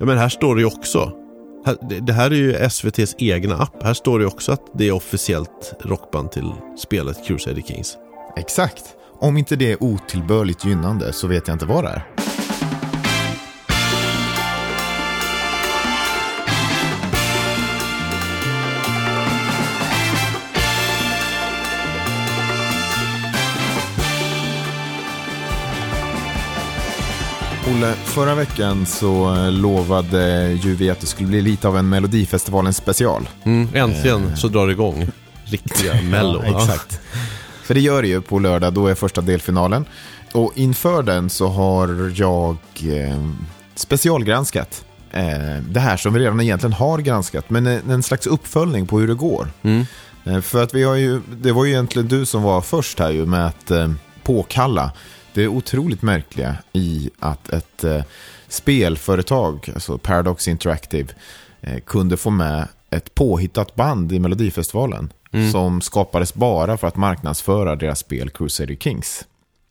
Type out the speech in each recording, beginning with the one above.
Ja men här står det ju också. Det här är ju SVTs egna app. Här står det ju också att det är officiellt rockband till spelet Crusader Kings. Exakt. Om inte det är otillbörligt gynnande så vet jag inte vad det är. Olle, förra veckan så lovade ju vi att det skulle bli lite av en Melodifestivalen special. Mm, äntligen så drar det igång riktiga Mello. ja, exakt. För det gör det ju på lördag, då är första delfinalen. Och inför den så har jag eh, specialgranskat eh, det här som vi redan egentligen har granskat, men en, en slags uppföljning på hur det går. Mm. Eh, för att vi har ju, det var ju egentligen du som var först här ju med att påkalla det otroligt märkliga i att ett eh, spelföretag, alltså Paradox Interactive, eh, kunde få med ett påhittat band i Melodifestivalen mm. som skapades bara för att marknadsföra deras spel Crusader Kings.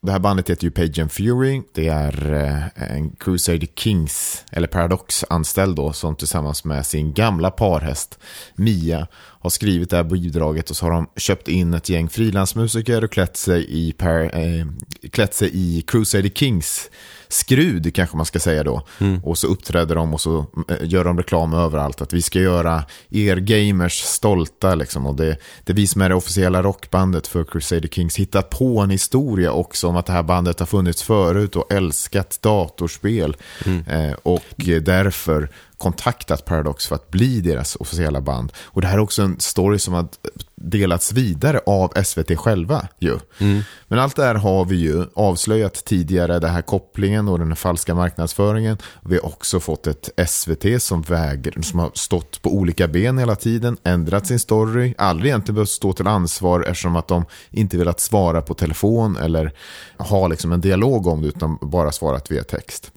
Det här bandet heter ju Page and Fury. Det är eh, en Crusader Kings, eller Paradox-anställd då, som tillsammans med sin gamla parhäst Mia har skrivit det här bidraget och så har de köpt in ett gäng frilansmusiker och klätt sig i, per, eh, klätt sig i Crusader Kings skrud kanske man ska säga då. Mm. Och så uppträder de och så eh, gör de reklam överallt. Att vi ska göra er gamers stolta liksom. Och det, det är vi som är det officiella rockbandet för Crusader Kings. Hittat på en historia också om att det här bandet har funnits förut och älskat datorspel. Mm. Eh, och därför kontaktat Paradox för att bli deras officiella band. Och det här är också en story som har delats vidare av SVT själva ju. Mm. Men allt det här har vi ju avslöjat tidigare, den här kopplingen och den här falska marknadsföringen. Vi har också fått ett SVT som väger, som har stått på olika ben hela tiden, ändrat sin story, aldrig egentligen behövt stå till ansvar eftersom att de inte velat svara på telefon eller ha liksom en dialog om det utan bara svarat via text.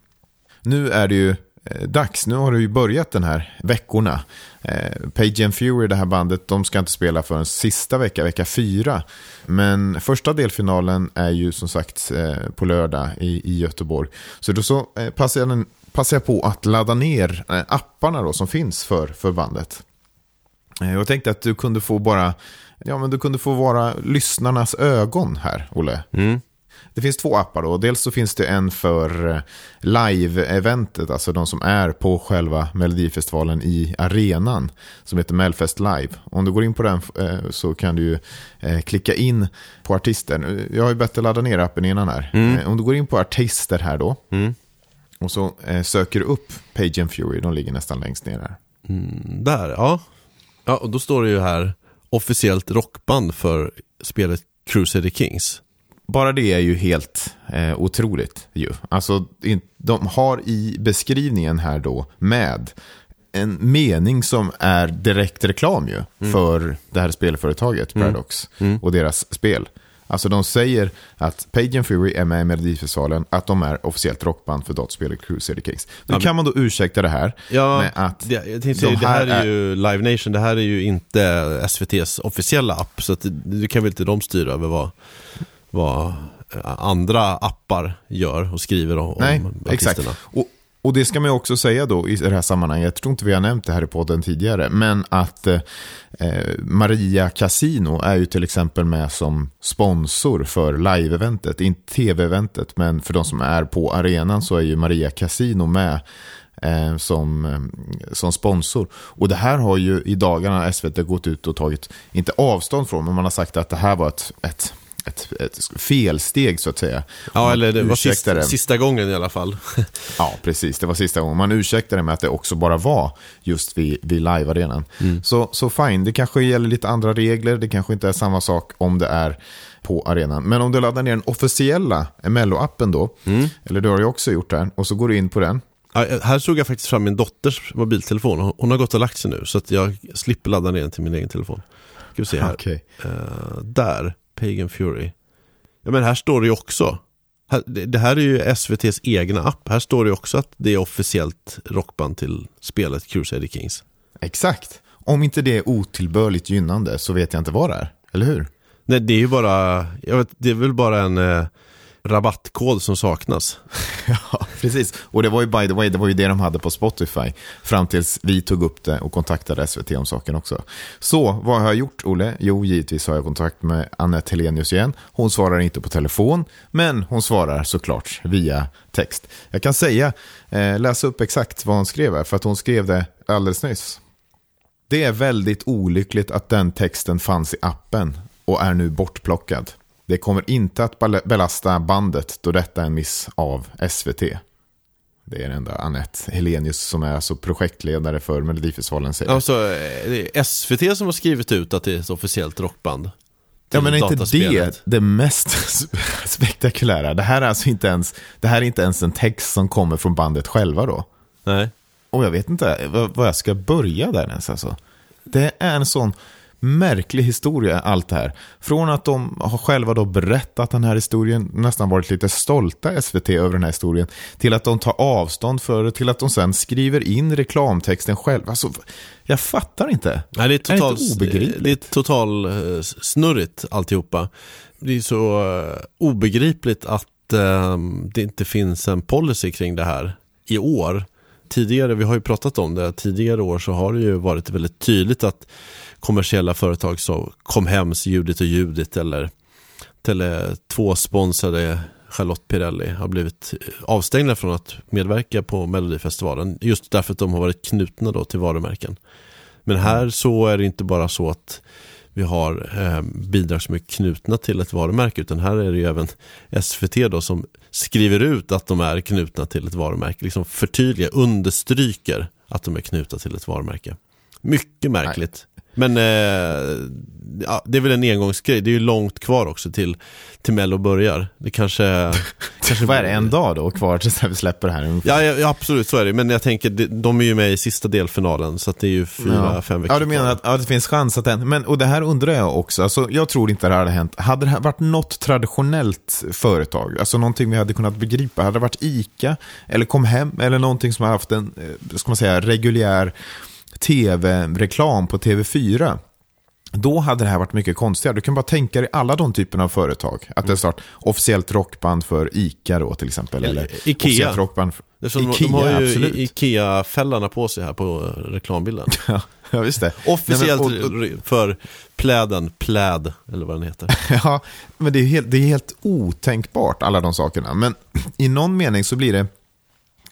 Nu är det ju Eh, dags. Nu har det ju börjat den här veckorna. Eh, Page and Fury, det här bandet, de ska inte spela förrän sista vecka, vecka fyra. Men första delfinalen är ju som sagt eh, på lördag i, i Göteborg. Så då så eh, passar, jag, passar jag på att ladda ner eh, apparna då som finns för, för bandet. Eh, jag tänkte att du kunde få bara, ja men du kunde få vara lyssnarnas ögon här, Olle. Mm. Det finns två appar då. Dels så finns det en för eh, live-eventet, alltså de som är på själva Melodifestivalen i arenan, som heter Melfest Live. Om du går in på den eh, så kan du eh, klicka in på artister. Jag har ju bett dig ladda ner appen innan här. Mm. Om du går in på artister här då, mm. och så söker du upp Page and Fury, de ligger nästan längst ner här. Mm, där, ja. Ja, och då står det ju här officiellt rockband för spelet Crusader Kings bara det är ju helt eh, otroligt ju. Alltså, de har i beskrivningen här då med en mening som är direkt reklam ju mm. för det här spelföretaget mm. Paradox mm. och deras spel. Alltså de säger att Page and Fury är med i Melodifestivalen, att de är officiellt rockband för dataspelet Crusader Kings. Nu ja, kan man då ursäkta det här ja, med att... Det, jag tänkte de här det här är, ju Live Nation, det här är ju inte SVTs officiella app, så att det kan väl inte de styra över vad, vad andra appar gör och skriver om Nej, artisterna. Exakt. Och, och det ska man ju också säga då i det här sammanhanget, jag tror inte vi har nämnt det här i podden tidigare, men att eh, Maria Casino är ju till exempel med som sponsor för live-eventet, inte tv-eventet, men för de som är på arenan så är ju Maria Casino med eh, som, eh, som sponsor. Och det här har ju i dagarna SVT gått ut och tagit, inte avstånd från, men man har sagt att det här var ett, ett ett, felsteg så att säga. Ja, eller det var sista, sista, gången i alla fall. ja, precis. Det var sista gången. Man ursäktade med att det också bara var just vid, vid live-arenan. Mm. Så, så fine, det kanske gäller lite andra regler. Det kanske inte är samma sak om det är på arenan. Men om du laddar ner den officiella Mello-appen då, mm. eller du har ju också gjort det, och så går du in på den. Ja, här såg jag faktiskt fram min dotters mobiltelefon. Hon har gått och lagt sig nu, så att jag slipper ladda ner den till min egen telefon. Ska vi se här. Okay. Uh, där. Pagan Fury. Ja men här står det ju också. Det här är ju SVTs egna app. Här står det också att det är officiellt rockband till spelet Crusader Kings. Exakt. Om inte det är otillbörligt gynnande så vet jag inte vad det är. Eller hur? Nej, det är ju bara, jag vet, det är väl bara en, eh, rabattkod som saknas. ja, precis. Och det var ju by the way, det var ju det de hade på Spotify. Fram tills vi tog upp det och kontaktade SVT om saken också. Så, vad har jag gjort, Olle? Jo, givetvis har jag kontakt med Annette Helenius igen. Hon svarar inte på telefon, men hon svarar såklart via text. Jag kan säga, eh, läsa upp exakt vad hon skrev här, för att hon skrev det alldeles nyss. Det är väldigt olyckligt att den texten fanns i appen och är nu bortplockad. Det kommer inte att belasta bandet då detta är en miss av SVT. Det är den enda Annette Helenius som är alltså projektledare för Melodifestivalen säger. Alltså, det är SVT som har skrivit ut att det är ett officiellt rockband. Ja men är inte det det mest spektakulära? Det här är alltså inte ens, det här är inte ens en text som kommer från bandet själva då. Nej. Och jag vet inte vad jag ska börja där ens alltså. Det är en sån märklig historia allt det här. Från att de har själva då berättat den här historien, nästan varit lite stolta SVT över den här historien, till att de tar avstånd för det, till att de sen skriver in reklamtexten själva. Alltså, jag fattar inte. Nej, det är total, det är total uh, snurrigt alltihopa. Det är så uh, obegripligt att uh, det inte finns en policy kring det här i år. Tidigare, vi har ju pratat om det, tidigare år så har det ju varit väldigt tydligt att kommersiella företag som Comhems, Judit och Judit eller Tele2 sponsrade Charlotte Pirelli har blivit avstängda från att medverka på Melodifestivalen just därför att de har varit knutna då till varumärken. Men här så är det inte bara så att vi har eh, bidrag som är knutna till ett varumärke utan här är det ju även SVT då som skriver ut att de är knutna till ett varumärke, liksom förtydligar, understryker att de är knutna till ett varumärke. Mycket märkligt. Men eh, ja, det är väl en engångsgrej. Det är ju långt kvar också till, till Mello börjar. Det kanske... kanske Vad är det, en dag då kvar tills vi släpper det här? Ja, ja, absolut, så är det. Men jag tänker, de är ju med i sista delfinalen, så det är ju fyra, ja. fem veckor Ja, du menar att ja, det finns chans att den... Men, och det här undrar jag också. Alltså, jag tror inte det här hade hänt. Hade det varit något traditionellt företag, alltså någonting vi hade kunnat begripa, hade det varit ICA, eller Kom Hem, eller någonting som har haft en, eh, ska man säga, reguljär tv-reklam på TV4. Då hade det här varit mycket konstigare. Du kan bara tänka dig alla de typerna av företag. Att det är snart officiellt rockband för ICA då till exempel. Eller Ikea. officiellt rockband för Ikea, de har ju Ikea-fällarna på sig här på reklambilden. ja, visst det. Officiellt Nej, men, och, för pläden, pläd eller vad den heter. ja, men det är, helt, det är helt otänkbart alla de sakerna. Men i någon mening så blir det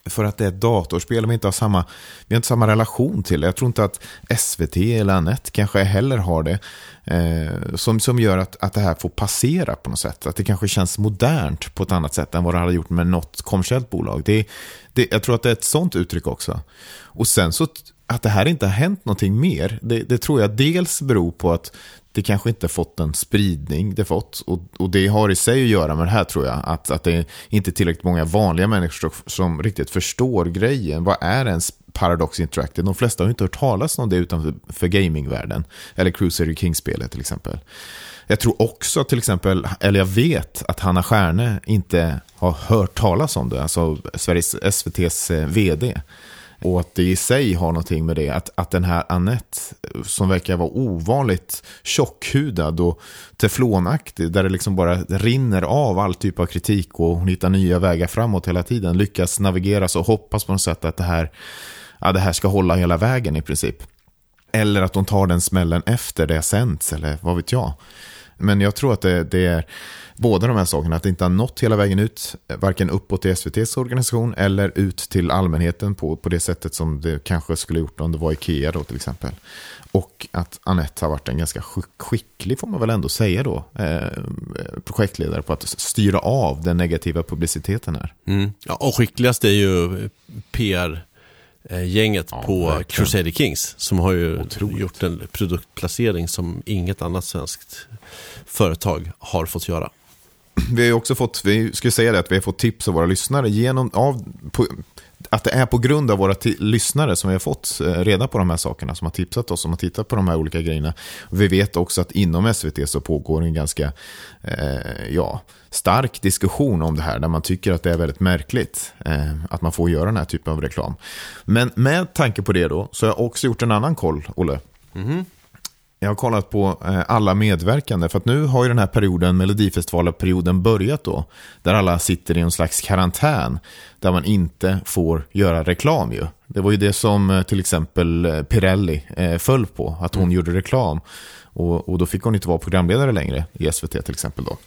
för att det är ett datorspel och vi inte har samma, vi har inte samma relation till det. Jag tror inte att SVT eller Anette kanske heller har det. Eh, som, som gör att, att det här får passera på något sätt. Att det kanske känns modernt på ett annat sätt än vad det hade gjort med något kommersiellt bolag. Det, det, jag tror att det är ett sånt uttryck också. Och sen så att det här inte har hänt någonting mer, det, det, tror jag dels beror på att det kanske inte fått den spridning det fått. Och, och, det har i sig att göra med det här tror jag. Att, att det är inte tillräckligt många vanliga människor som riktigt förstår grejen. Vad är ens Paradox Interactive? De flesta har inte hört talas om det utanför gamingvärlden. Eller Crusader King-spelet till exempel. Jag tror också till exempel, eller jag vet att Hanna Stjärne inte har hört talas om det. Alltså Sveriges SVTs eh, vd. Och att det i sig har någonting med det. Att, att den här Annette, som verkar vara ovanligt tjockhudad och teflonaktig, där det liksom bara rinner av all typ av kritik och hon hittar nya vägar framåt hela tiden, lyckas navigera och hoppas på något sätt att det här, ja, det här ska hålla hela vägen i princip. Eller att hon tar den smällen efter det har sänts eller vad vet jag. Men jag tror att det, det är båda de här sakerna, att det inte har nått hela vägen ut, varken uppåt i SVTs organisation eller ut till allmänheten på, på det sättet som det kanske skulle gjort om det var Ikea då till exempel. Och att Anette har varit en ganska skicklig, får man väl ändå säga då, eh, projektledare på att styra av den negativa publiciteten här. Mm. Ja, och skickligast är ju PR gänget ja, på verkligen. Crusader Kings som har ju Otroligt. gjort en produktplacering som inget annat svenskt företag har fått göra vi har också fått, vi skulle säga det, att vi har fått tips av våra lyssnare genom, av, på, att det är på grund av våra lyssnare som vi har fått eh, reda på de här sakerna, som har tipsat oss, som har tittat på de här olika grejerna. Vi vet också att inom SVT så pågår en ganska eh, ja, stark diskussion om det här, där man tycker att det är väldigt märkligt eh, att man får göra den här typen av reklam. Men med tanke på det då, så har jag också gjort en annan koll, Olle. Mm -hmm. Jag har kollat på eh, alla medverkande, för att nu har ju den här perioden, Melodifestivalen-perioden börjat då. Där alla sitter i en slags karantän, där man inte får göra reklam ju. Det var ju det som eh, till exempel eh, Pirelli föll på, att hon mm. gjorde reklam. Och, och då fick hon inte vara programledare längre i SVT till exempel då.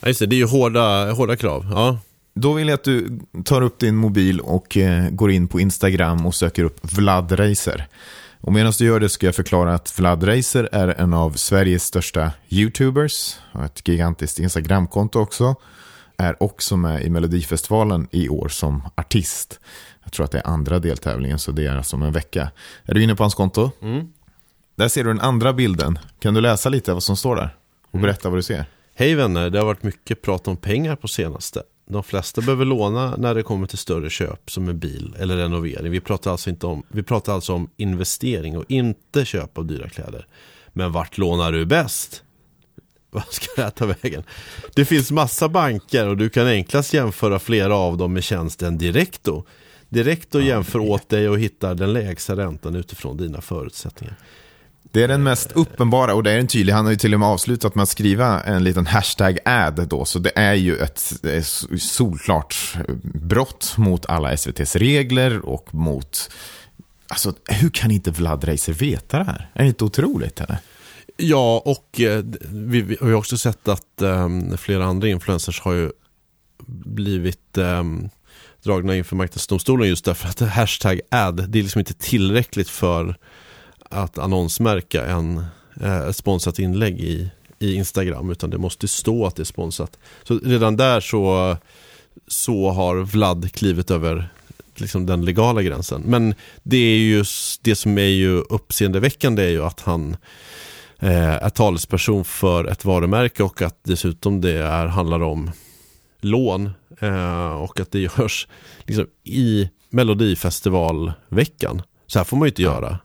Ja, just det, det är ju hårda, hårda krav. Ja. Då vill jag att du tar upp din mobil och går in på Instagram och söker upp Vlad Racer. Och medan du gör det ska jag förklara att Vlad Racer är en av Sveriges största YouTubers. Har ett gigantiskt Instagramkonto också. Är också med i Melodifestivalen i år som artist. Jag tror att det är andra deltävlingen så det är alltså om en vecka. Är du inne på hans konto? Mm. Där ser du den andra bilden. Kan du läsa lite vad som står där? Och mm. berätta vad du ser. Hej vänner, det har varit mycket prat om pengar på senaste. De flesta behöver låna när det kommer till större köp som en bil eller renovering. Vi pratar alltså, inte om, vi pratar alltså om investering och inte köp av dyra kläder. Men vart lånar du bäst? Vad ska det här ta vägen? Det finns massa banker och du kan enklast jämföra flera av dem med tjänsten Directo. Directo jämför åt dig och hittar den lägsta räntan utifrån dina förutsättningar. Det är den mest uppenbara och det är en tydlig. Han har ju till och med avslutat med att skriva en liten hashtag ad då. Så det är ju ett solklart eh, brott mot alla SVTs regler och mot... Alltså, hur kan inte Vlad Reiser veta det här? Är det inte otroligt? Eller? Ja, och eh, vi, vi, har ju också sett att eh, flera andra influencers har ju blivit eh, dragna inför marknadsdomstolen just därför att hashtag ad, det är liksom inte tillräckligt för att annonsmärka en, eh, ett sponsrat inlägg i, i Instagram utan det måste stå att det är sponsrat. Så redan där så, så har Vlad klivit över liksom den legala gränsen. Men det är ju det som är ju uppseendeväckande är ju att han eh, är talesperson för ett varumärke och att dessutom det är, handlar om lån eh, och att det görs liksom, i Melodifestivalveckan. Så här får man ju inte göra.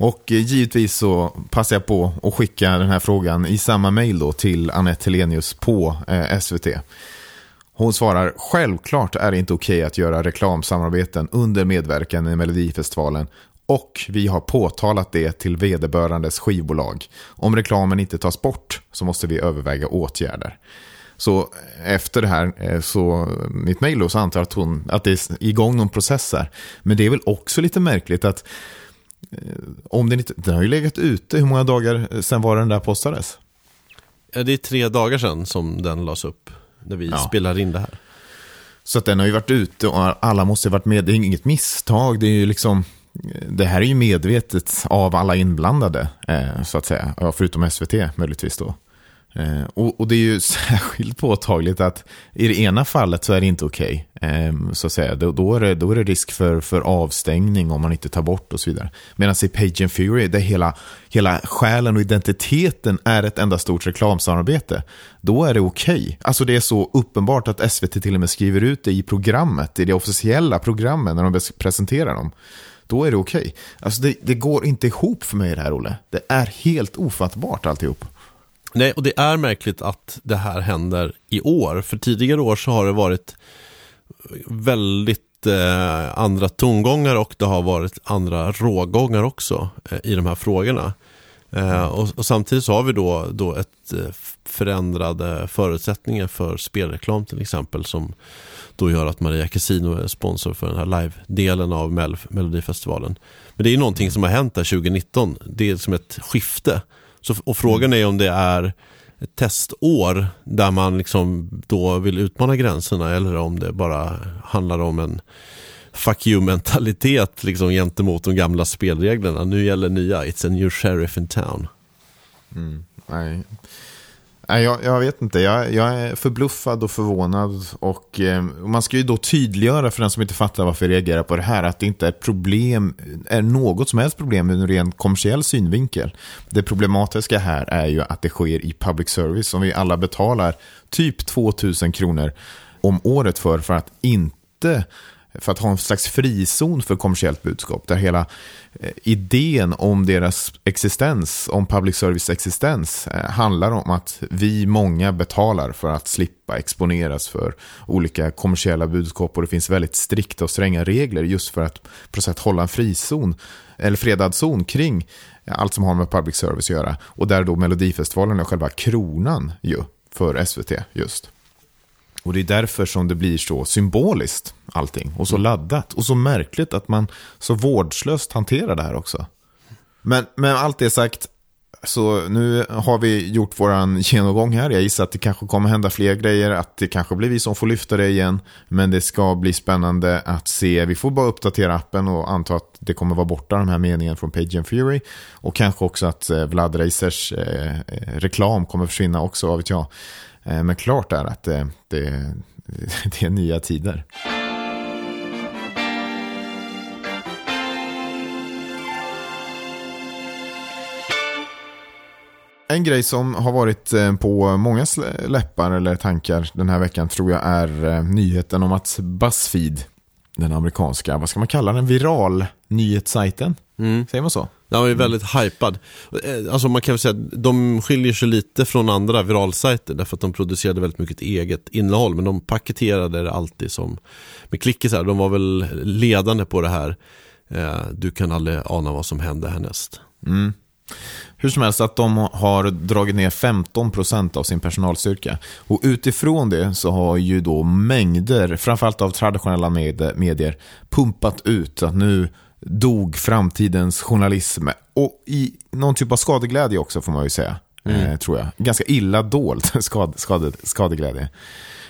Och eh, givetvis så passar jag på att skicka den här frågan i samma mejl då till Anette Helenius på eh, SVT. Hon svarar, självklart är det inte okej att göra reklamsamarbeten under medverkan i Melodifestivalen och vi har påtalat det till vederbörandes skivbolag. Om reklamen inte tas bort så måste vi överväga åtgärder. Så eh, efter det här, eh, så mitt mejl då, så antar jag att, hon, att det är igång någon process här. Men det är väl också lite märkligt att om den inte, den har ju legat ute, hur många dagar sedan var den där postades? Ja, det är tre dagar sedan som den lades upp, när vi ja. spelar in det här. Så att den har ju varit ute och alla måste ha varit med, det är inget misstag, det är ju liksom, det här är ju medvetet av alla inblandade, eh, så att säga, förutom SVT möjligtvis då. Eh, och, och, det är ju särskilt påtagligt att i det ena fallet så är det inte okej. Okay, eh, så att säga. Då, då, är det, då är det risk för, för avstängning om man inte tar bort och så vidare. Medan i Page and Fury, där hela, hela själen och identiteten är ett enda stort reklamsamarbete, då är det okej. Okay. Alltså det är så uppenbart att SVT till och med skriver ut det i programmet, i det officiella programmet när de presenterar dem då är det okej. Okay. Alltså det, det, går inte ihop för mig det här, Olle. Det är helt ofattbart alltihop. Nej, och det är märkligt att det här händer i år. För tidigare år så har det varit väldigt eh, andra tongångar och det har varit andra rågångar också eh, i de här frågorna. Eh, och, och, samtidigt så har vi då, då ett eh, förändrade förutsättningar för spelreklam till exempel som då gör att Maria Casino är sponsor för den här live-delen av Mel Melodifestivalen. Men det är någonting som har hänt där 2019. Det är som ett skifte så, och frågan är om det är ett testår där man liksom då vill utmana gränserna eller om det bara handlar om en fuck you-mentalitet liksom gentemot de gamla spelreglerna. Nu gäller nya, it's a new sheriff in town. Mm, nej. Nej, jag, jag vet inte. Jag, jag, är förbluffad och förvånad. Och, eh, man ska ju då tydliggöra för den som inte fattar varför jag reagerar på det här att det inte är problem, är något som helst problem ur en ren kommersiell synvinkel. Det problematiska här är ju att det sker i public service som vi alla betalar typ 2000 kronor om året för, för att inte för att ha en slags frizon för kommersiellt budskap. Där hela eh, idén om deras existens, om public service existens, eh, handlar om att vi många betalar för att slippa exponeras för olika kommersiella budskap. Och det finns väldigt strikta och stränga regler just för att på sätt hålla en frizon, eller fredad zon kring allt som har med public service att göra. Och där då Melodifestivalen är själva kronan ju för SVT just. Och det är därför som det blir så symboliskt allting. Och så mm. laddat. Och så märkligt att man så vårdslöst hanterar det här också. Men med allt det sagt, så nu har vi gjort vår genomgång här. Jag gissar att det kanske kommer hända fler grejer. Att det kanske blir vi som får lyfta det igen. Men det ska bli spännande att se. Vi får bara uppdatera appen och anta att det kommer vara borta de här meningarna från Page and Fury. Och kanske också att eh, Vlad Racers eh, eh, reklam kommer försvinna också, vad vet jag. Eh, men klart är att det, det, det är nya tider. En grej som har varit eh, på många läppar eller tankar den här veckan tror jag är eh, nyheten om att Buzzfeed, den amerikanska, vad ska man kalla den, viral nyhetssajten, mm. säger man så? Den var ju väldigt hypad. Eh, alltså man kan väl säga att de skiljer sig lite från andra viralsajter därför att de producerade väldigt mycket eget innehåll men de paketerade det alltid som med klickisar. De var väl ledande på det här. Eh, du kan aldrig ana vad som händer härnäst. Mm. Hur som helst, att de har dragit ner 15% av sin personalstyrka. Och utifrån det så har ju då mängder, framförallt av traditionella medier, pumpat ut att nu dog framtidens journalism. Och i någon typ av skadeglädje också får man ju säga. Mm. Eh, tror jag. Ganska illa dold skad, skade, skadeglädje.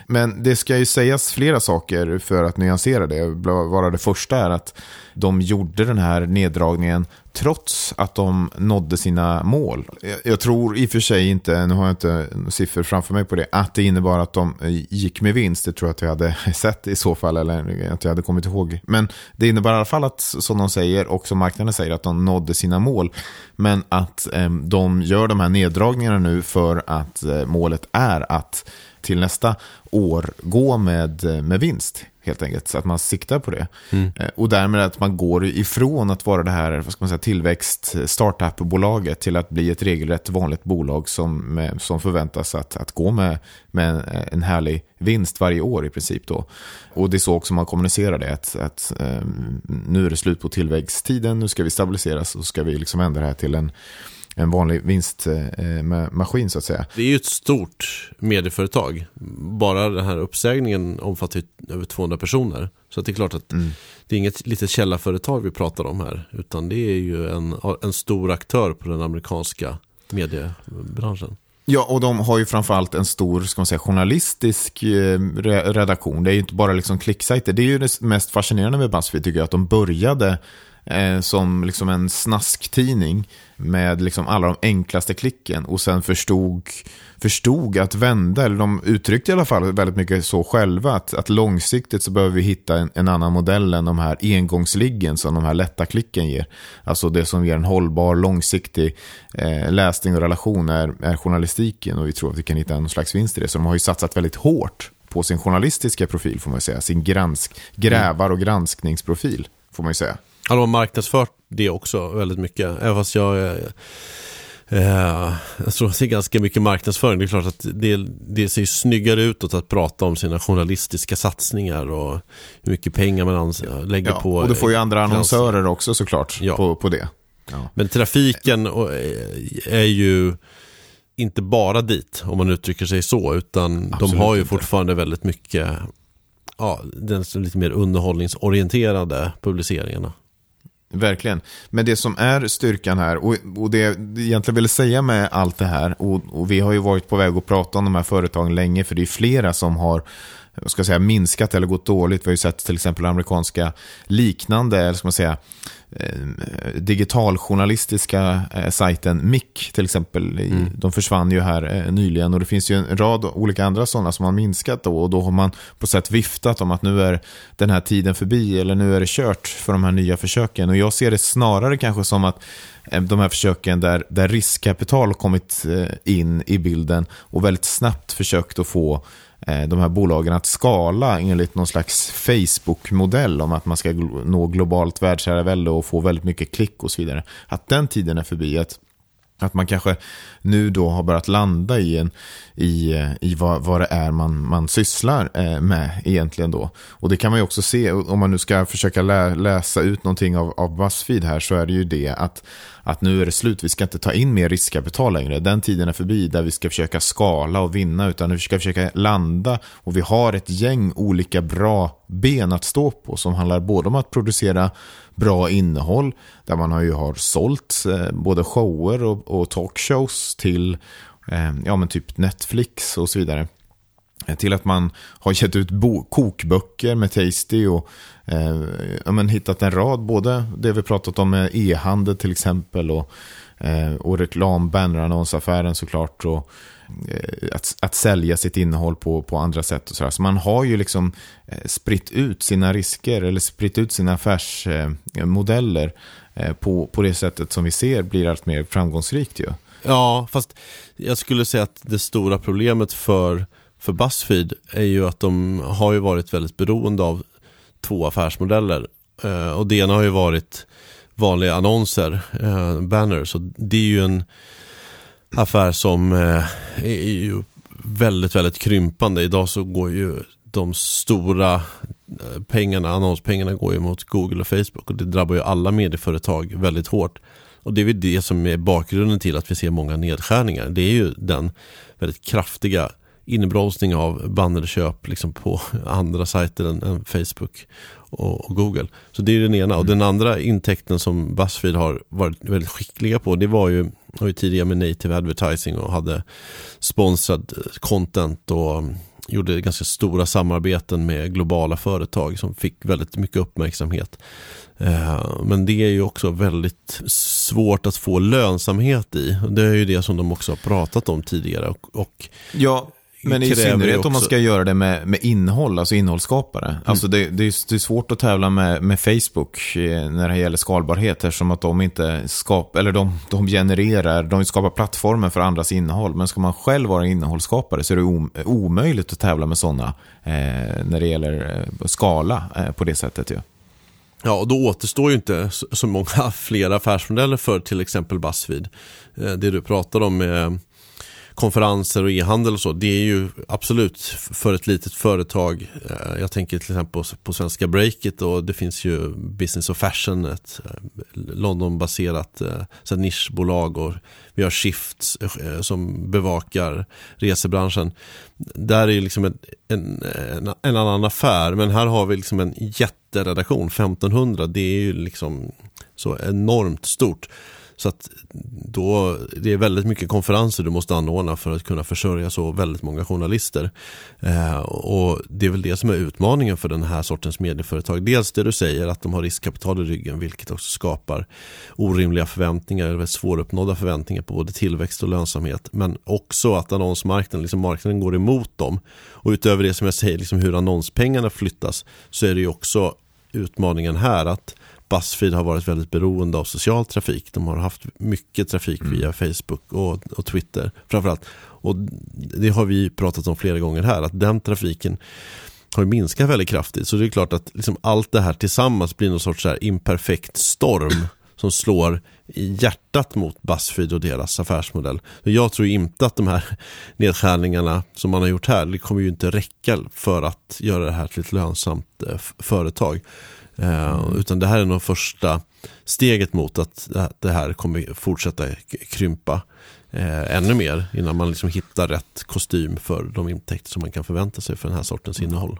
Men det ska ju sägas flera saker för att nyansera det. Bara det första är att de gjorde den här neddragningen trots att de nådde sina mål. Jag tror i och för sig inte, nu har jag inte siffror framför mig på det, att det innebar att de eh, gick med vinst. Det tror jag att jag hade sett i så fall, eller att jag hade kommit ihåg. Men det innebar i alla fall att, som de säger, och som marknaden säger, att de nådde sina mål. Men att eh, de gör de här neddragningarna nu för att eh, målet är att till nästa år gå med, eh, med vinst. Helt enkelt, så att man siktar på det. Mm. Eh, och därmed att man går ifrån att vara det här vad ska man säga, tillväxt startup-bolaget till att bli ett regelrätt vanligt bolag som, som förväntas att, att gå med, med en härlig vinst varje år i princip. Då. Och det är så också man kommunicerar det, att, att nu är det slut på tillväxttiden, nu ska vi stabiliseras och ska vi liksom ändra det här till en en vanlig vinstmaskin eh, så att säga. Det är ju ett stort medieföretag. Bara den här uppsägningen omfattar över 200 personer. Så det är klart att mm. det är inget litet källarföretag vi pratar om här. Utan det är ju en, en stor aktör på den amerikanska mediebranschen. Ja, och de har ju framförallt en stor ska man säga, journalistisk eh, redaktion. Det är ju inte bara liksom klicksajter. Det är ju det mest fascinerande med Buzzfeed tycker jag, att de började eh, som liksom en snasktidning med liksom alla de enklaste klicken och sen förstod, förstod att vända, eller de uttryckte i alla fall väldigt mycket så själva, att, att långsiktigt så behöver vi hitta en, en annan modell än de här engångsliggen som de här lätta klicken ger. Alltså det som ger en hållbar, långsiktig eh, läsning och relation är, är journalistiken och vi tror att vi kan hitta en slags vinst i det. Så de har ju satsat väldigt hårt på sin journalistiska profil får man säga, sin gransk, grävar och granskningsprofil får man ju säga. Han har marknadsfört det också väldigt mycket. Även fast jag eh, eh, jag tror att det är ganska mycket marknadsföring. Det är klart att det, det ser snyggare utåt att prata om sina journalistiska satsningar och hur mycket pengar man lägger ja, på. Och du får ju andra annonsörer också såklart ja. på, på det. Ja. Men trafiken eh, är ju inte bara dit, om man uttrycker sig så, utan Absolut de har ju inte. fortfarande väldigt mycket ja, den lite mer underhållningsorienterade publiceringarna. Verkligen. Men det som är styrkan här, och, och det jag egentligen vill säga med allt det här, och, och, vi har ju varit på väg att prata om de här företagen länge, för det är flera som har ska säga, minskat eller gått dåligt. Vi har ju sett till exempel amerikanska liknande, eller ska man säga, eh, digitaljournalistiska eh, sajten Mick till exempel. Mm. De försvann ju här eh, nyligen och det finns ju en rad olika andra sådana som har minskat då och då har man på sätt viftat om att nu är den här tiden förbi eller nu är det kört för de här nya försöken. Och jag ser det snarare kanske som att de här försöken där, där riskkapital kommit in i bilden och väldigt snabbt försökt att få Eh, de här bolagen att skala enligt någon slags Facebook-modell om att man ska nå globalt världsherravälde och få väldigt mycket klick och så vidare. Att den tiden är förbi. Att att man kanske nu då har börjat landa i, en, i, i vad, vad det är man, man sysslar eh, med egentligen då. Och det kan man ju också se, om man nu ska försöka lä, läsa ut någonting av, av Buzzfeed här, så är det ju det att, att nu är det slut, vi ska inte ta in mer riskkapital längre. Den tiden är förbi där vi ska försöka skala och vinna, utan vi ska försöka landa. Och vi har ett gäng olika bra ben att stå på som handlar både om att producera bra innehåll, där man har ju har sålt eh, både shower och, och talkshows till eh, ja, men typ Netflix och så vidare. Eh, till att man har gett ut kokböcker med Tasty och eh, ja, men hittat en rad, både det vi pratat om med e-handel till exempel och, eh, och reklam, bannerannonsaffären såklart. Och, Eh, att, att sälja sitt innehåll på, på andra sätt. Och så, så man har ju liksom eh, spritt ut sina risker eller spritt ut sina affärsmodeller eh, på, på det sättet som vi ser blir allt mer framgångsrikt. Ju. Ja, fast jag skulle säga att det stora problemet för, för Buzzfeed är ju att de har ju varit väldigt beroende av två affärsmodeller. Och det ena har ju varit vanliga annonser, banners. Och det är ju en affär som eh, är ju väldigt, väldigt krympande. Idag så går ju de stora pengarna, annonspengarna går ju mot Google och Facebook och det drabbar ju alla medieföretag väldigt hårt. Och det är väl det som är bakgrunden till att vi ser många nedskärningar. Det är ju den väldigt kraftiga inbromsning av bannerköp liksom på andra sajter än, än Facebook och, och, Google. Så det är den ena. Och den andra intäkten som Buzzfeed har varit väldigt skickliga på det var ju, var ju tidigare med native advertising och hade sponsrad eh, content och mm, gjorde ganska stora samarbeten med globala företag som fick väldigt mycket uppmärksamhet. Eh, men det är ju också väldigt svårt att få lönsamhet i. Det är ju det som de också har pratat om tidigare. Och, och ja, men i synnerhet också... om man ska göra det med, med innehåll, alltså innehållsskapare. Mm. Alltså det, det, är, det är svårt att tävla med, med Facebook eh, när det gäller skalbarhet eftersom att de inte skapar, eller de, de genererar, de skapar plattformen för andras innehåll. Men ska man själv vara innehållsskapare så är det omöjligt att tävla med sådana eh, när det gäller eh, skala eh, på det sättet ju. Ja. Ja, och då återstår ju inte så många fler affärsmodeller för till exempel Buzzfeed. Eh, det du pratar om med konferenser och e-handel och så, det är ju absolut för ett litet företag. Eh, jag tänker till exempel på svenska Breakit och det finns ju Business of Fashion, ett eh, Londonbaserat eh, nischbolag och vi har Shifts som bevakar resebranschen. Där är liksom en, en, en annan affär, men här har vi liksom en jätteredaktion, 1500, det är ju liksom så enormt stort. Så att då, det är väldigt mycket konferenser du måste anordna för att kunna försörja så väldigt många journalister. Eh, och Det är väl det som är utmaningen för den här sortens medieföretag. Dels det du säger att de har riskkapital i ryggen vilket också skapar orimliga förväntningar eller svåruppnådda förväntningar på både tillväxt och lönsamhet. Men också att annonsmarknaden, liksom marknaden går emot dem. Och utöver det som jag säger, liksom hur annonspengarna flyttas så är det ju också utmaningen här att Buzzfeed har varit väldigt beroende av social trafik. De har haft mycket trafik via mm. Facebook och, och Twitter framförallt. Och det har vi pratat om flera gånger här, att den trafiken har minskat väldigt kraftigt. Så det är klart att liksom allt det här tillsammans blir någon sorts imperfekt storm som slår i hjärtat mot Buzzfeed och deras affärsmodell. Jag tror inte att de här nedskärningarna som man har gjort här, det kommer ju inte räcka för att göra det här till ett lönsamt eh, företag. Mm. Utan det här är nog första steget mot att det här kommer fortsätta krympa eh, ännu mer innan man liksom hittar rätt kostym för de intäkter som man kan förvänta sig för den här sortens innehåll.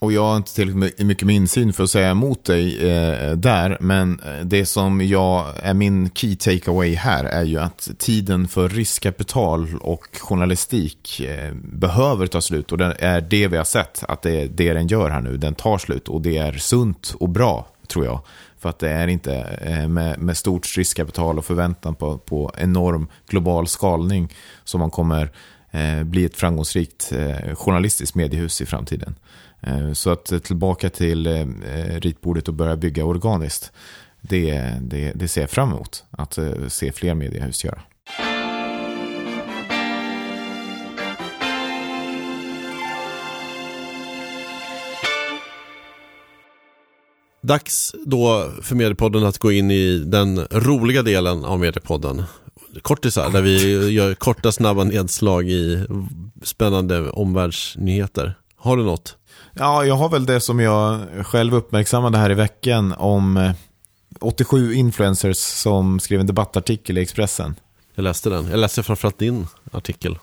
Och jag har inte tillräckligt mycket med insyn för att säga emot dig eh, där. Men eh, det som jag är min key takeaway här är ju att tiden för riskkapital och journalistik eh, behöver ta slut. Och det är det vi har sett att det är det den gör här nu. Den tar slut och det är sunt och bra tror jag. För att det är inte eh, med, med stort riskkapital och förväntan på, på enorm global skalning som man kommer eh, bli ett framgångsrikt eh, journalistiskt mediehus i framtiden. Eh, så att eh, tillbaka till eh, ritbordet och börja bygga organiskt, det, det, det ser jag fram emot att se fler mediehus göra. Dags då för Mediepodden att gå in i den roliga delen av Mediepodden. Kortisar, där vi gör korta snabba nedslag i spännande omvärldsnyheter. Har du något? Ja, jag har väl det som jag själv uppmärksammade här i veckan om eh, 87 influencers som skrev en debattartikel i Expressen. Jag läste den. Jag läste framförallt din artikel.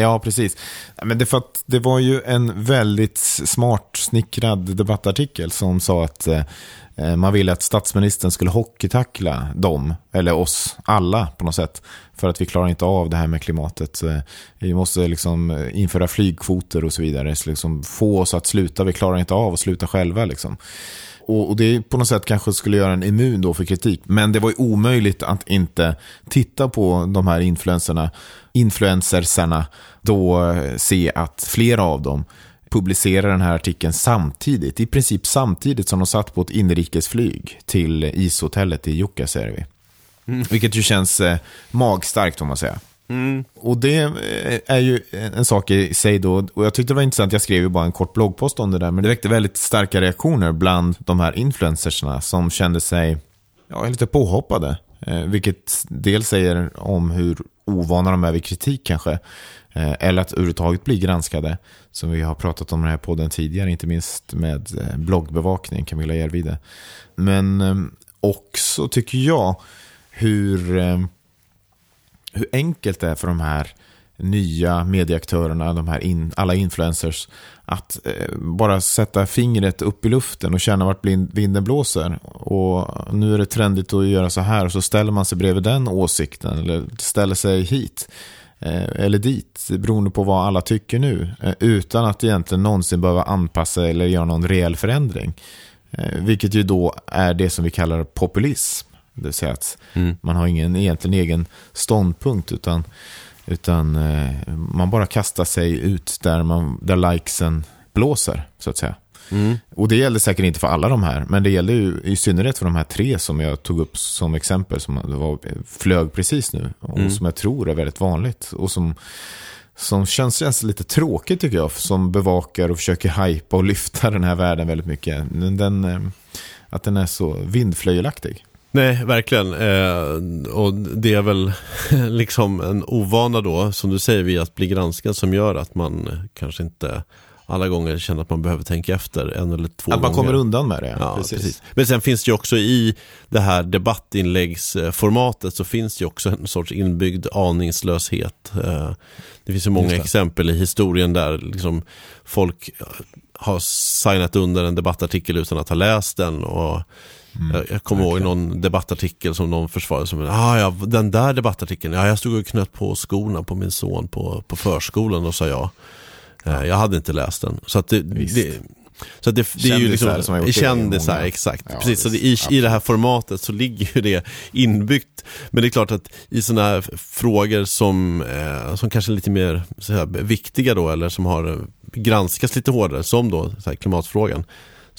Ja, precis. Men det, för att det var ju en väldigt smart snickrad debattartikel som sa att eh, eh, man ville att statsministern skulle hockeytackla dem, eller oss alla på något sätt. För att vi klarar inte av det här med klimatet. Eh, vi måste liksom eh, införa flygkvoter och så vidare. Så liksom få oss att sluta, vi klarar inte av att sluta själva. Liksom. Och, det på något sätt kanske skulle göra en immun då för kritik. Men det var ju omöjligt att inte titta på de här influenserna, influencersarna, då eh, se att flera av dem publicerar den här artikeln samtidigt, i princip samtidigt som de satt på ett inrikesflyg till ishotellet i Jukkasjärvi. Mm. Vilket ju känns eh, magstarkt om man säger. Mm. Och det eh, är ju en sak i sig då, och jag tyckte det var intressant, jag skrev ju bara en kort bloggpost om det där, men det väckte väldigt starka reaktioner bland de här influencersna som kände sig ja, lite påhoppade. Eh, vilket dels säger om hur ovana de är vid kritik kanske, eh, eller att överhuvudtaget bli granskade, som vi har pratat om i den här podden tidigare, inte minst med eh, bloggbevakning, Camilla Järvide. Men eh, också tycker jag hur eh, hur enkelt det är för de här nya medieaktörerna, de här in, alla influencers, att eh, bara sätta fingret upp i luften och känna vart vinden blåser. Och nu är det trendigt att göra så här och så ställer man sig bredvid den åsikten eller ställer sig hit eh, eller dit, beroende på vad alla tycker nu, eh, utan att egentligen någonsin behöva anpassa eller göra någon reell förändring. Eh, vilket ju då är det som vi kallar populism. Det vill säga att mm. man har ingen egentligen egen ståndpunkt utan, utan eh, man bara kastar sig ut där, man, där likesen blåser, så att säga. Mm. Och det gäller säkert inte för alla de här, men det gäller ju i synnerhet för de här tre som jag tog upp som exempel, som var, flög precis nu, och mm. som jag tror är väldigt vanligt. Och som, som känns, känns lite tråkigt tycker jag, som bevakar och försöker hypa och lyfta den här världen väldigt mycket. Den, eh, att den är så vindflöjelaktig. Nej, verkligen. Eh, och det är väl liksom en ovana då, som du säger, vid att bli granskad som gör att man kanske inte alla gånger känner att man behöver tänka efter en eller två Att man gånger. kommer undan med det. Ja, precis. precis. Men sen finns det ju också i det här debattinläggsformatet så finns det ju också en sorts inbyggd aningslöshet. Eh, det finns ju många exempel i historien där liksom folk har signat under en debattartikel utan att ha läst den. och Mm, jag, jag kommer ihåg någon debattartikel som någon försvarade som, ah, ja, den där debattartikeln, ja, jag stod och knöt på skorna på min son på, på förskolan och sa ja. Eh, jag hade inte läst den. Så att det, det så det, det är ju liksom, som har gjort kändisar, exakt. Ja, Precis, så det, i, i det här formatet så ligger ju det inbyggt. Men det är klart att i sådana här frågor som, eh, som kanske är lite mer här, viktiga då, eller som har granskats lite hårdare, som då klimatfrågan,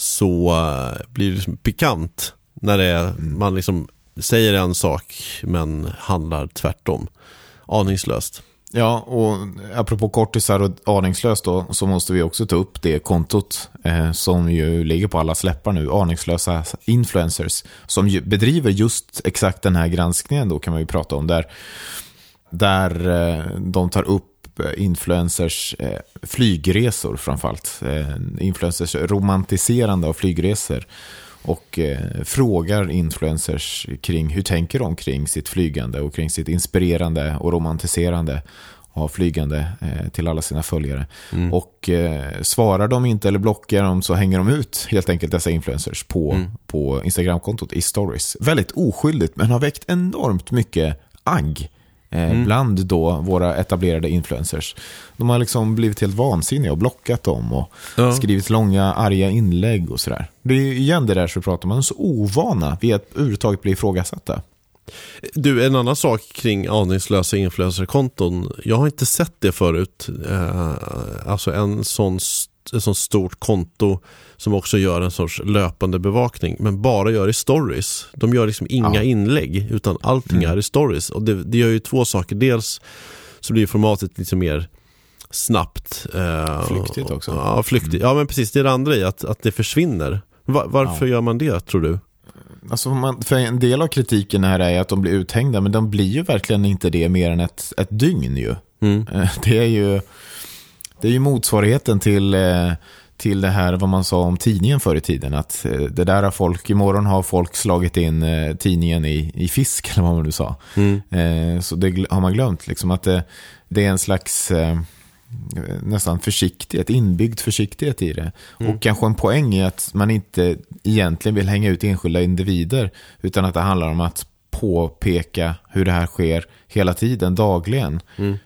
så uh, blir det liksom pikant när det är, mm. man liksom säger en sak men handlar tvärtom. Aningslöst. Ja, och apropå kortisar och aningslöst då, så måste vi också ta upp det kontot eh, som ju ligger på alla släppar nu, aningslösa influencers, som ju bedriver just exakt den här granskningen då kan man ju prata om, där, där eh, de tar upp influencers eh, flygresor framförallt. Eh, influencers romantiserande av flygresor. Och eh, frågar influencers kring hur tänker de kring sitt flygande och kring sitt inspirerande och romantiserande av flygande eh, till alla sina följare. Mm. Och eh, svarar de inte eller blockar dem så hänger de ut helt enkelt dessa influencers på, mm. på Instagramkontot i stories. Väldigt oskyldigt men har väckt enormt mycket agg Eh, mm. bland då våra etablerade influencers. De har liksom blivit helt vansinniga och blockat dem och ja. skrivit långa arga inlägg och sådär. Det är igen det där som vi pratar om, man är så ovana vid att överhuvudtaget bli ifrågasatta. Du, en annan sak kring aningslösa influencerkonton. Jag har inte sett det förut. Eh, alltså en sån, ett sånt stort konto som också gör en sorts löpande bevakning men bara gör i stories. De gör liksom inga ja. inlägg utan allting mm. är i stories. Och det, det gör ju två saker. Dels så blir formatet lite mer snabbt. Eh, flyktigt också. Ja, flyktigt. Mm. ja, men precis. Det är det andra i att, att det försvinner Va varför ja. gör man det, tror du? Alltså man, för en del av kritiken här är att de blir uthängda, men de blir ju verkligen inte det mer än ett, ett dygn ju. Mm. Eh, det är ju det är ju motsvarigheten till, eh, till det här vad man sa om tidningen förr i tiden. Att eh, det där har folk, imorgon har folk slagit in tidningen i, i fisk, eller vad man nu sa. Mm. Så det har man glömt, liksom att det, det är en slags nästan försiktighet, inbyggd försiktighet i det. Mm. Och kanske en poäng i att man inte egentligen vill hänga ut enskilda individer, utan att det handlar om att påpeka hur det här sker hela tiden, dagligen. Mm.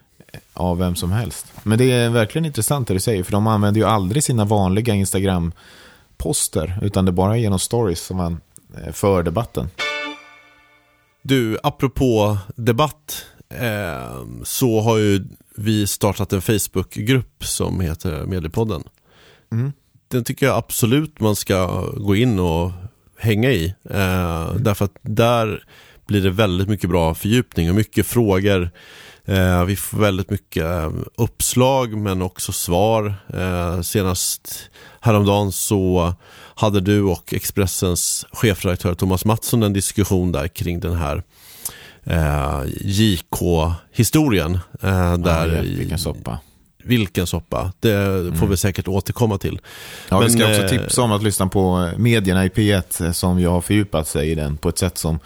Av vem som helst. Men det är verkligen intressant det du säger, för de använder ju aldrig sina vanliga Instagram-poster, utan det är bara genom stories som man eh, för debatten. Du, apropå debatt, eh, så har ju vi startat en Facebookgrupp som heter Mediepodden. Mm. Den tycker jag absolut man ska gå in och hänga i. Eh, mm. Därför att där blir det väldigt mycket bra fördjupning och mycket frågor. Eh, vi får väldigt mycket eh, uppslag men också svar. Eh, senast häromdagen så hade du och Expressens chefredaktör Thomas Mattsson en diskussion där kring den här JK-historien. Där ja, vilken soppa. Vilken soppa, det får mm. vi säkert återkomma till. Ja, Men, vi ska också tipsa om att lyssna på medierna i P1 som jag har fördjupat sig i den på ett sätt som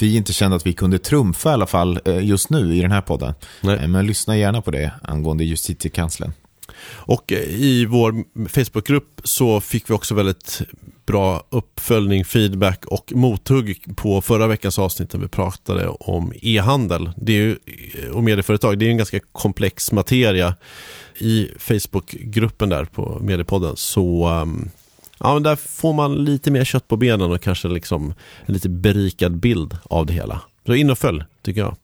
vi inte kände att vi kunde trumfa i alla fall eh, just nu i den här podden. Nej. Eh, men lyssna gärna på det angående justitiekanslern. Och i vår Facebookgrupp så fick vi också väldigt bra uppföljning, feedback och mothugg på förra veckans avsnitt där vi pratade om e-handel det är ju, och medieföretag. Det är en ganska komplex materia i Facebookgruppen där på Mediepodden. Så um, ja, men där får man lite mer kött på benen och kanske liksom en lite berikad bild av det hela. Så in och följ, tycker jag.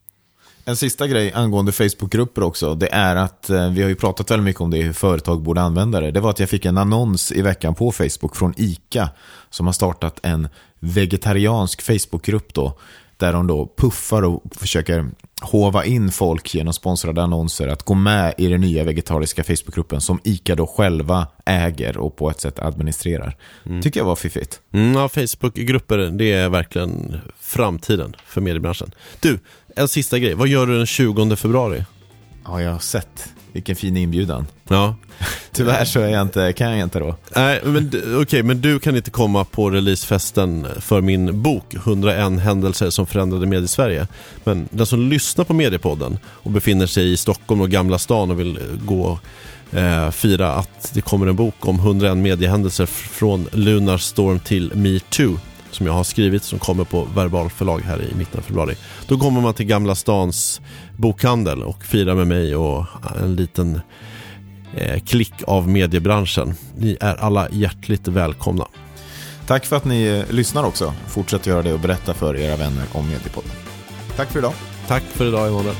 En sista grej angående Facebookgrupper också, det är att eh, vi har ju pratat väldigt mycket om det, hur företag borde använda det. Det var att jag fick en annons i veckan på Facebook från ICA som har startat en vegetariansk Facebookgrupp då, där de då puffar och försöker hova in folk genom sponsrade annonser att gå med i den nya vegetariska Facebookgruppen som ICA då själva äger och på ett sätt administrerar. Mm. Tycker jag var fiffigt. Mm, ja, Facebookgrupper, det är verkligen framtiden för mediebranschen. Du, en sista grej. Vad gör du den 20 februari? Ja, jag har sett. Vilken fin inbjudan. Ja. Tyvärr så är jag inte, kan jag inte då. Nej, men okej, okay, men du kan inte komma på releasefesten för min bok 101 händelser som förändrade mediesverige. Men den som lyssnar på Mediepodden och befinner sig i Stockholm och Gamla stan och vill gå eh, fira att det kommer en bok om 101 mediehändelser från Lunar Storm till Me Too som jag har skrivit som kommer på Verbal förlag här i mitten av februari. Då kommer man till Gamla stans bokhandel och firar med mig och en liten eh, klick av mediebranschen. Ni är alla hjärtligt välkomna. Tack för att ni eh, lyssnar också. Fortsätt göra det och berätta för era vänner om Mediepodden. Tack för idag. Tack för idag Emanuel.